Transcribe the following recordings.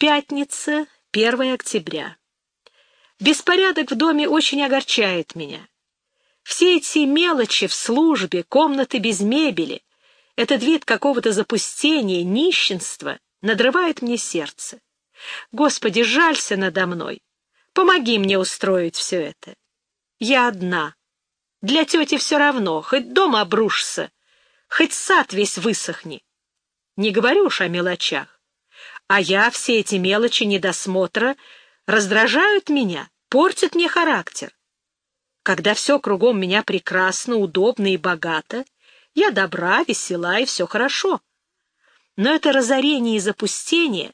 Пятница, 1 октября. Беспорядок в доме очень огорчает меня. Все эти мелочи в службе, комнаты без мебели, этот вид какого-то запустения, нищенства надрывает мне сердце. Господи, жалься надо мной. Помоги мне устроить все это. Я одна. Для тети все равно, хоть дом обрушится, хоть сад весь высохни. Не говорю уж о мелочах. А я все эти мелочи недосмотра раздражают меня, портят мне характер. Когда все кругом меня прекрасно, удобно и богато, я добра, весела и все хорошо. Но это разорение и запустение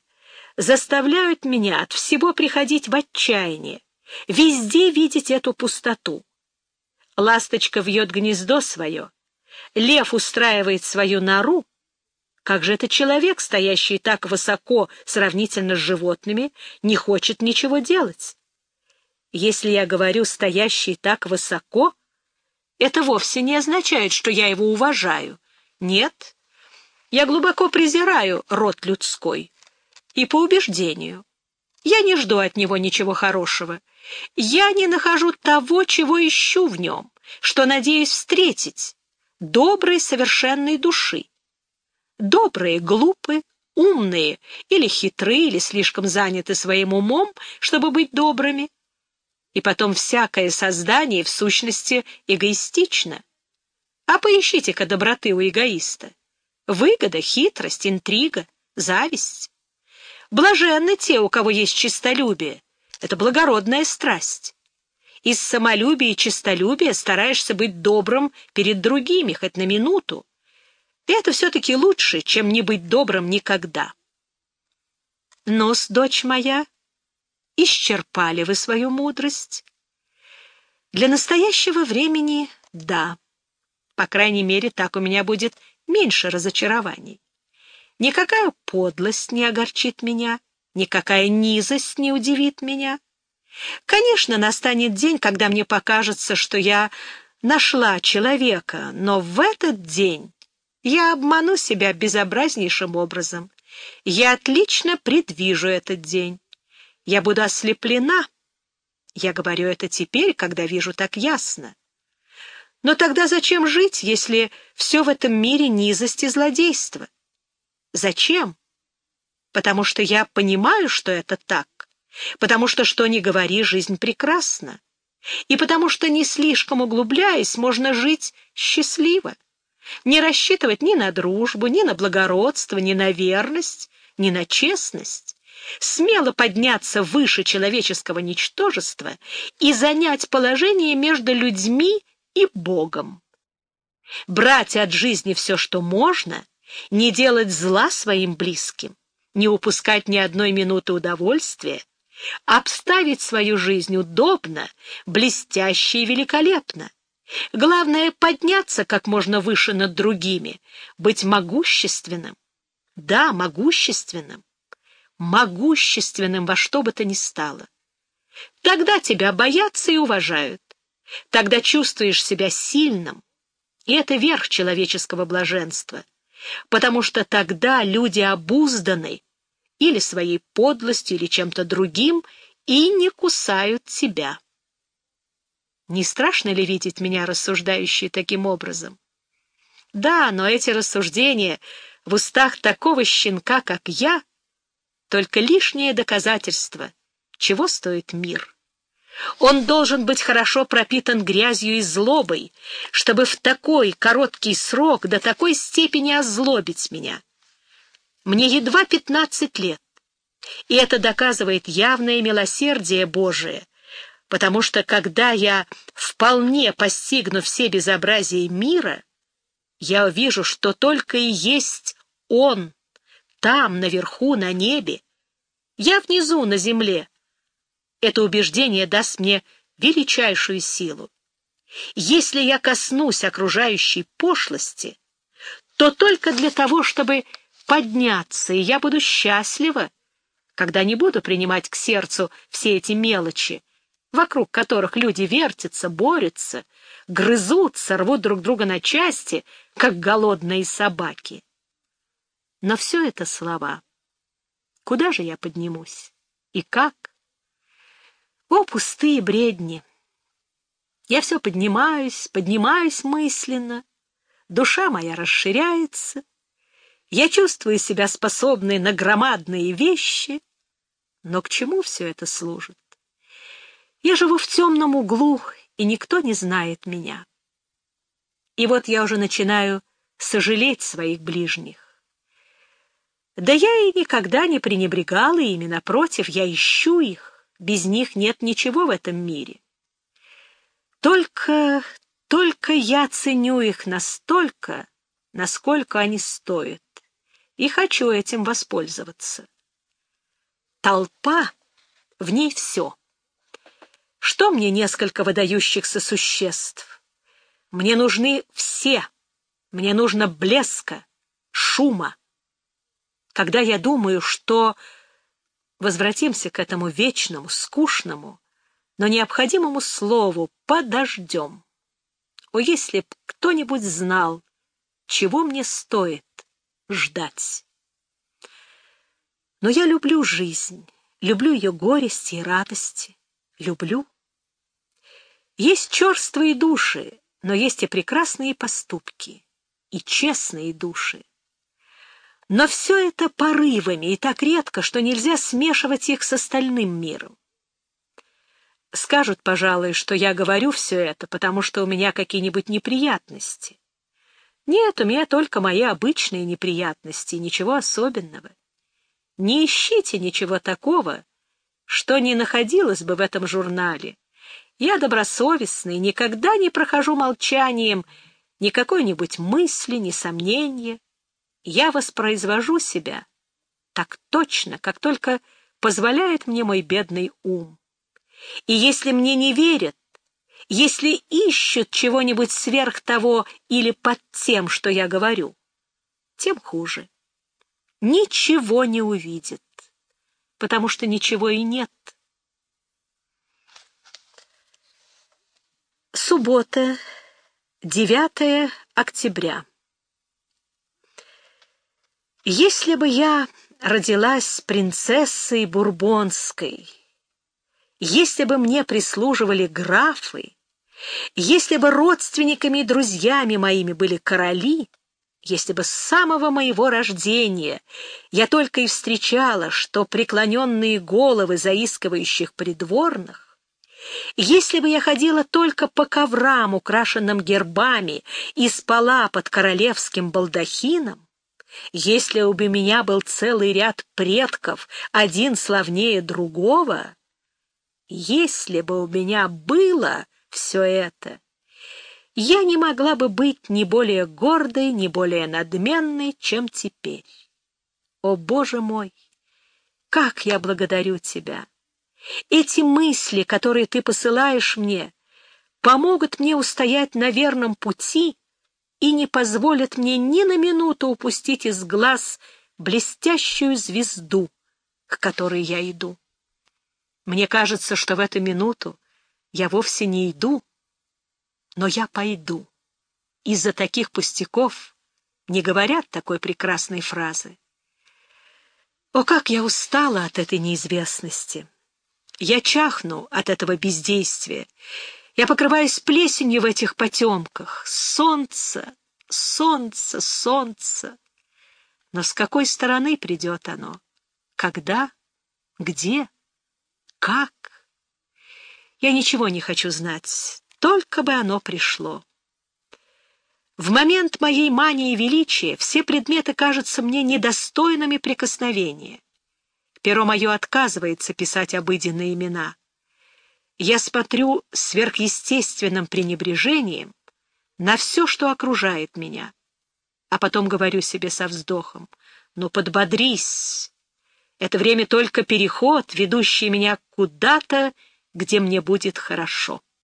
заставляют меня от всего приходить в отчаяние, везде видеть эту пустоту. Ласточка вьет гнездо свое, лев устраивает свою нору, как же этот человек, стоящий так высоко сравнительно с животными, не хочет ничего делать? Если я говорю «стоящий так высоко», это вовсе не означает, что я его уважаю. Нет, я глубоко презираю род людской. И по убеждению. Я не жду от него ничего хорошего. Я не нахожу того, чего ищу в нем, что надеюсь встретить, доброй совершенной души. Добрые, глупые, умные или хитрые, или слишком заняты своим умом, чтобы быть добрыми. И потом всякое создание в сущности эгоистично. А поищите-ка доброты у эгоиста. Выгода, хитрость, интрига, зависть. Блаженны те, у кого есть честолюбие. Это благородная страсть. Из самолюбия и честолюбия стараешься быть добрым перед другими, хоть на минуту. И это все-таки лучше, чем не быть добрым никогда. Нос, дочь моя, исчерпали вы свою мудрость. Для настоящего времени — да. По крайней мере, так у меня будет меньше разочарований. Никакая подлость не огорчит меня, никакая низость не удивит меня. Конечно, настанет день, когда мне покажется, что я нашла человека, но в этот день я обману себя безобразнейшим образом. Я отлично предвижу этот день. Я буду ослеплена. Я говорю это теперь, когда вижу так ясно. Но тогда зачем жить, если все в этом мире низость и злодейство? Зачем? Потому что я понимаю, что это так. Потому что, что ни говори, жизнь прекрасна. И потому что, не слишком углубляясь, можно жить счастливо не рассчитывать ни на дружбу, ни на благородство, ни на верность, ни на честность, смело подняться выше человеческого ничтожества и занять положение между людьми и Богом. Брать от жизни все, что можно, не делать зла своим близким, не упускать ни одной минуты удовольствия, обставить свою жизнь удобно, блестяще и великолепно, Главное — подняться как можно выше над другими, быть могущественным. Да, могущественным. Могущественным во что бы то ни стало. Тогда тебя боятся и уважают. Тогда чувствуешь себя сильным. И это верх человеческого блаженства. Потому что тогда люди обузданы или своей подлостью, или чем-то другим, и не кусают тебя. Не страшно ли видеть меня рассуждающей таким образом? Да, но эти рассуждения в устах такого щенка, как я, только лишнее доказательство, чего стоит мир. Он должен быть хорошо пропитан грязью и злобой, чтобы в такой короткий срок до такой степени озлобить меня. Мне едва пятнадцать лет, и это доказывает явное милосердие Божие — потому что когда я вполне постигну все безобразия мира, я увижу, что только и есть Он, там, наверху, на небе. Я внизу, на земле. Это убеждение даст мне величайшую силу. Если я коснусь окружающей пошлости, то только для того, чтобы подняться, и я буду счастлива, когда не буду принимать к сердцу все эти мелочи, вокруг которых люди вертятся, борются, грызутся, рвут друг друга на части, как голодные собаки. Но все это слова. Куда же я поднимусь? И как? О, пустые бредни! Я все поднимаюсь, поднимаюсь мысленно. Душа моя расширяется. Я чувствую себя способной на громадные вещи. Но к чему все это служит? Я живу в темном углу, и никто не знает меня. И вот я уже начинаю сожалеть своих ближних. Да я и никогда не пренебрегала ими, напротив, я ищу их. Без них нет ничего в этом мире. Только, только я ценю их настолько, насколько они стоят, и хочу этим воспользоваться. Толпа, в ней все. Что мне несколько выдающихся существ? Мне нужны все. Мне нужно блеска, шума когда я думаю, что... Возвратимся к этому вечному, скучному, но необходимому слову «подождем». О, если б кто-нибудь знал, чего мне стоит ждать. Но я люблю жизнь, люблю ее горести и радости, люблю. Есть черствые души, но есть и прекрасные поступки, и честные души. Но все это порывами и так редко, что нельзя смешивать их с остальным миром. Скажут, пожалуй, что я говорю все это, потому что у меня какие-нибудь неприятности. Нет, у меня только мои обычные неприятности, ничего особенного. Не ищите ничего такого, что не находилось бы в этом журнале. Я добросовестный, никогда не прохожу молчанием ни какой-нибудь мысли, ни сомнения я воспроизвожу себя так точно, как только позволяет мне мой бедный ум. И если мне не верят, если ищут чего-нибудь сверх того или под тем, что я говорю, тем хуже. Ничего не увидят, потому что ничего и нет. Суббота, 9 октября. Если бы я родилась принцессой Бурбонской, если бы мне прислуживали графы, если бы родственниками и друзьями моими были короли, если бы с самого моего рождения я только и встречала, что преклоненные головы заискивающих придворных, если бы я ходила только по коврам, украшенным гербами, и спала под королевским балдахином, если у меня был целый ряд предков, один славнее другого, если бы у меня было все это, я не могла бы быть ни более гордой, ни более надменной, чем теперь. О, Боже мой, как я благодарю Тебя! Эти мысли, которые Ты посылаешь мне, помогут мне устоять на верном пути и не позволят мне ни на минуту упустить из глаз блестящую звезду, к которой я иду. Мне кажется, что в эту минуту я вовсе не иду, но я пойду. Из-за таких пустяков не говорят такой прекрасной фразы. О, как я устала от этой неизвестности! Я чахну от этого бездействия, я покрываюсь плесенью в этих потемках. Солнце, солнце, солнце. Но с какой стороны придет оно? Когда? Где? Как? Я ничего не хочу знать, только бы оно пришло. В момент моей мании величия все предметы кажутся мне недостойными прикосновения. Перо мое отказывается писать обыденные имена я смотрю сверхъестественным пренебрежением на все, что окружает меня, а потом говорю себе со вздохом, «Ну, подбодрись! Это время только переход, ведущий меня куда-то, где мне будет хорошо».